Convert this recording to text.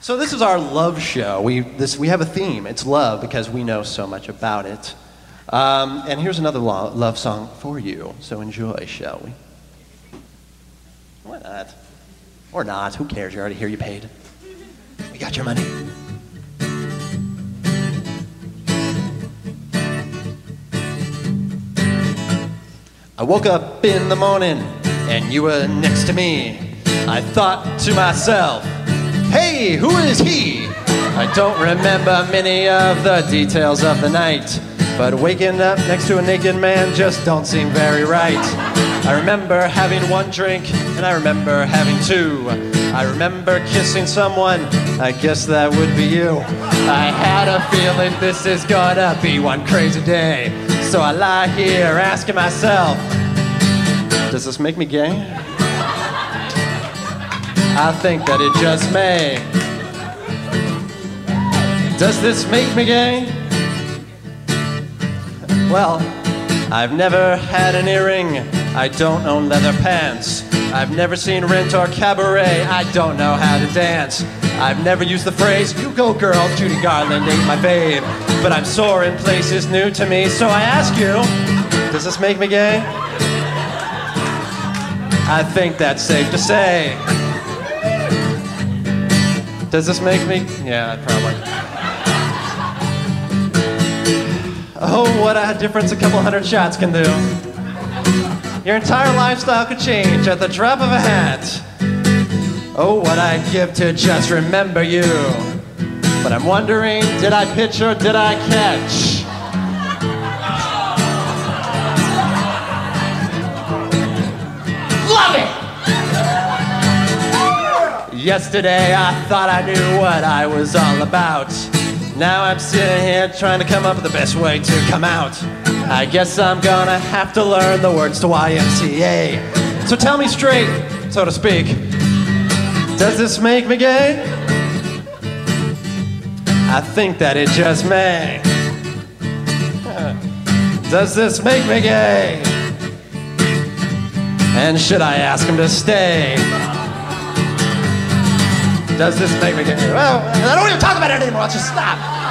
So this is our love show. We this we have a theme. It's love because we know so much about it. Um, and here's another lo- love song for you. So enjoy, shall we? Why not? Or not? Who cares? You're already here. You paid. We got your money. I woke up in the morning and you were next to me. I thought to myself, hey, who is he? I don't remember many of the details of the night, but waking up next to a naked man just don't seem very right. I remember having one drink and I remember having two. I remember kissing someone, I guess that would be you. I had a feeling this is gonna be one crazy day. So I lie here asking myself, does this make me gay? I think that it just may. Does this make me gay? Well, I've never had an earring. I don't own leather pants. I've never seen rent or cabaret. I don't know how to dance. I've never used the phrase, you go girl, Judy Garland ain't my babe. But I'm sore in places new to me, so I ask you, does this make me gay? I think that's safe to say. Does this make me? Yeah, probably. Oh, what a difference a couple hundred shots can do. Your entire lifestyle could change at the drop of a hat. Oh, what I'd give to just remember you. But I'm wondering, did I pitch or did I catch? Yesterday I thought I knew what I was all about. Now I'm sitting here trying to come up with the best way to come out. I guess I'm gonna have to learn the words to YMCA. So tell me straight, so to speak, does this make me gay? I think that it just may. Does this make me gay? And should I ask him to stay? Does this make me gay? Well, I don't even talk about it anymore. Let's just stop.